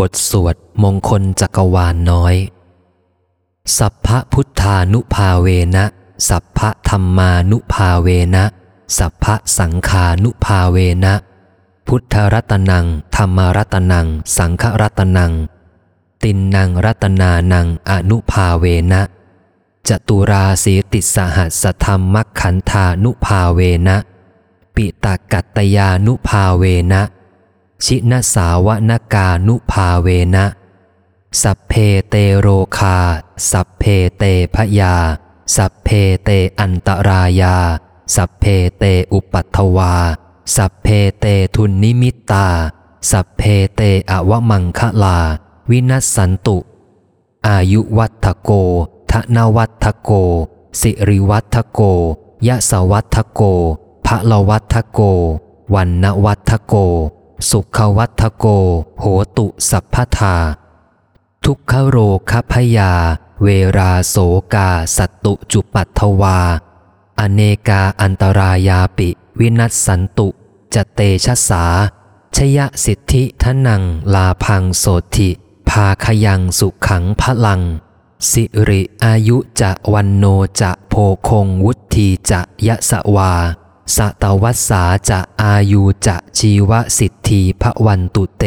บทสวดมงคลจักรวาลน้อย สัพพะพุทธานุภาเวนะ สัพพะธรรมานุภาเวนะ สัพพะสังขานุภาเวนะ พุทธรัตนัง ธรรมรัตนัง สังฆรัตนัง ตินนังรัตนานังอนุภาเวนะ จตุราสีติสหัสธรรมมัคขันธานุภาเวนะ ปิตากัตตยานุภาเวนะ ชินะสาวะกานุภาเวนะ สัพเพเตโรคา สัพเพเตภะยา สัพเพเตอันตรายา สัพเพเตอุปัททะวา สัพเพเตทุนนิมิตตา สัพเพเตอะวะมังคะลา วินัสสันตุ อายุวัฑฒะโกธะนะวัฑฒะโก สิริวัฑฒะโก ยะสวัฏโกพระละวัฏโก วันนวัฏโก สุขวัฏโก โหตุสัพพทา ทุกขโรคพยา เวราโสกาสัตตุจุปัตถวา อเนกาอันตรายาปิ วินัสสันตุจเตชะสา ชยสิทธิทนังลาพังโสธิพาขยังสุขังพลัง สิริอายุจะวันโนจะโพคงวุธีจะยะสวา สตวัสสาจะอายุจะชีวสิทธีพระวันตุเต